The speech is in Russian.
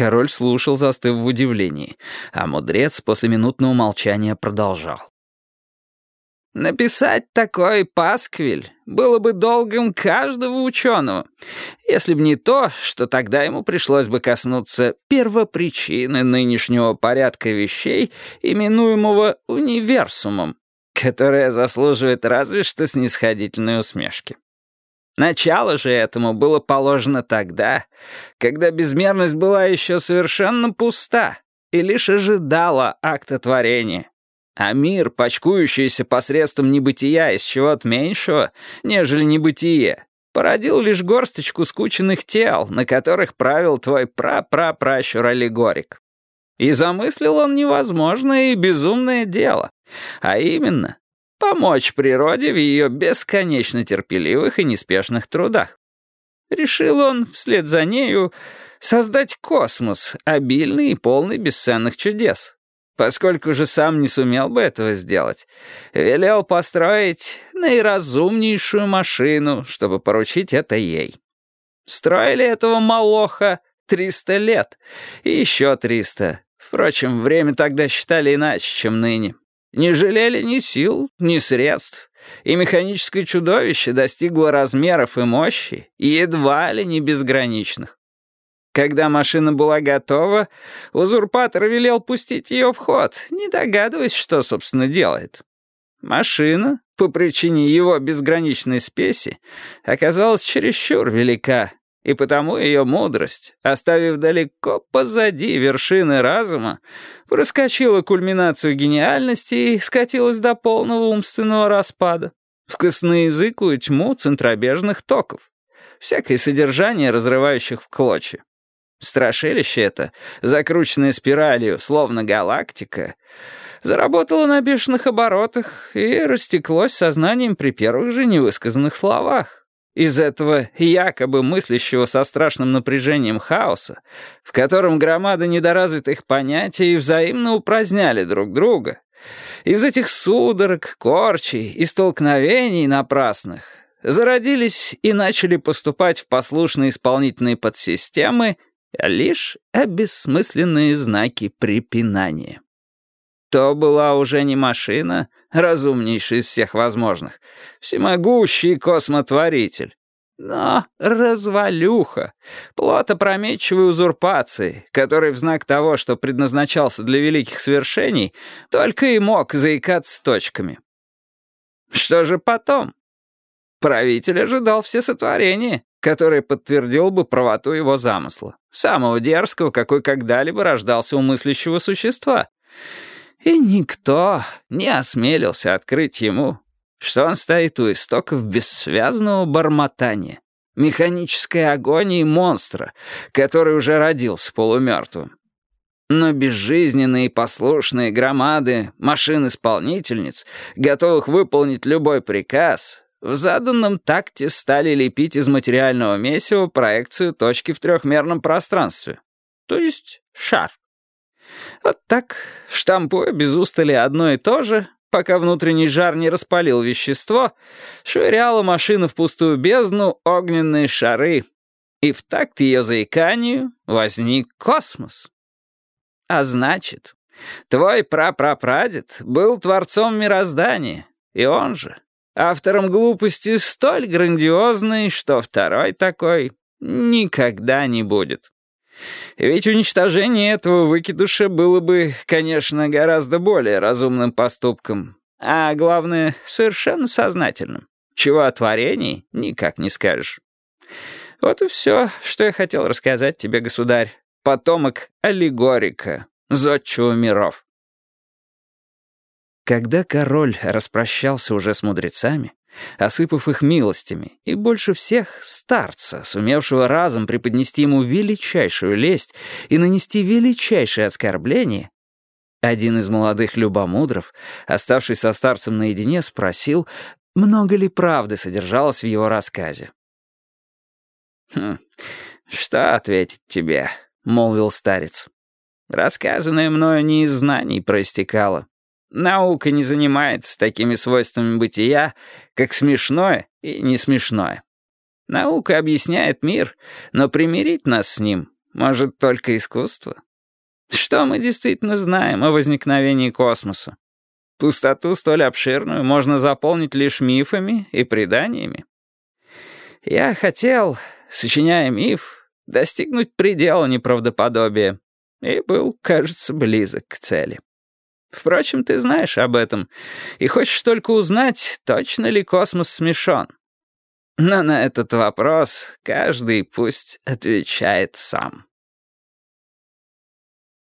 Король слушал, застыв в удивлении, а мудрец после минутного молчания продолжал. Написать такой пасквиль было бы долгом каждого ученого, если бы не то, что тогда ему пришлось бы коснуться первопричины нынешнего порядка вещей, именуемого универсумом, которое заслуживает разве что снисходительной усмешки. Начало же этому было положено тогда, когда безмерность была еще совершенно пуста и лишь ожидала акта творения. А мир, почкующийся посредством небытия из чего-то меньшего, нежели небытие, породил лишь горсточку скученных тел, на которых правил твой пра-пра-пращур Аллегорик. И замыслил он невозможное и безумное дело, а именно помочь природе в ее бесконечно терпеливых и неспешных трудах. Решил он, вслед за нею, создать космос, обильный и полный бесценных чудес. Поскольку же сам не сумел бы этого сделать, велел построить наиразумнейшую машину, чтобы поручить это ей. Строили этого молоха триста лет, и еще триста. Впрочем, время тогда считали иначе, чем ныне. Не жалели ни сил, ни средств, и механическое чудовище достигло размеров и мощи, едва ли не безграничных. Когда машина была готова, узурпатор велел пустить ее в ход, не догадываясь, что, собственно, делает. Машина, по причине его безграничной спеси, оказалась чересчур велика, и потому ее мудрость, оставив далеко позади вершины разума, проскочила кульминацию гениальности и скатилась до полного умственного распада, в косноязыкую тьму центробежных токов, всякое содержание, разрывающих в клочья. Страшилище это, закрученное спиралью, словно галактика, заработало на бешеных оборотах и растеклось сознанием при первых же невысказанных словах. Из этого якобы мыслящего со страшным напряжением хаоса, в котором громады недоразвитых понятий взаимно упраздняли друг друга, из этих судорог, корчей и столкновений напрасных зародились и начали поступать в послушные исполнительные подсистемы — лишь обессмысленные знаки препинания. То была уже не машина, разумнейшая из всех возможных, всемогущий космотворитель, но развалюха, плод опрометчивой узурпации, который в знак того, что предназначался для великих свершений, только и мог заикаться точками. Что же потом? Правитель ожидал все сотворения, которое подтвердил бы правоту его замысла, самого дерзкого, какой когда-либо рождался у мыслящего существа. И никто не осмелился открыть ему, что он стоит у истоков бессвязного бормотания, механической агонии монстра, который уже родился полумертвым. Но безжизненные послушные громады машин-исполнительниц, готовых выполнить любой приказ, в заданном такте стали лепить из материального месива проекцию точки в трехмерном пространстве, то есть шар. Вот так, штампуя без устали одно и то же, пока внутренний жар не распалил вещество, швыряла машина в пустую бездну огненные шары, и в такт ее заиканию возник космос. А значит, твой прапрапрадед был творцом мироздания, и он же автором глупости столь грандиозной, что второй такой никогда не будет. Ведь уничтожение этого выкидыша было бы, конечно, гораздо более разумным поступком, а главное, совершенно сознательным, чего о творении никак не скажешь. Вот и все, что я хотел рассказать тебе, государь, потомок аллегорика, зодчего миров. Когда король распрощался уже с мудрецами, осыпав их милостями, и больше всех старца, сумевшего разом преподнести ему величайшую лесть и нанести величайшее оскорбление, один из молодых любомудров, оставшись со старцем наедине, спросил, много ли правды содержалось в его рассказе. «Хм, что ответить тебе?» — молвил старец. «Рассказанное мною не из знаний проистекало, Наука не занимается такими свойствами бытия, как смешное и не смешное. Наука объясняет мир, но примирить нас с ним Может, только искусство? Что мы действительно знаем о возникновении космоса? Пустоту столь обширную можно заполнить лишь мифами и преданиями. Я хотел, сочиняя миф, достигнуть предела неправдоподобия и был, кажется, близок к цели. Впрочем, ты знаешь об этом и хочешь только узнать, точно ли космос смешон. Но на этот вопрос каждый пусть отвечает сам.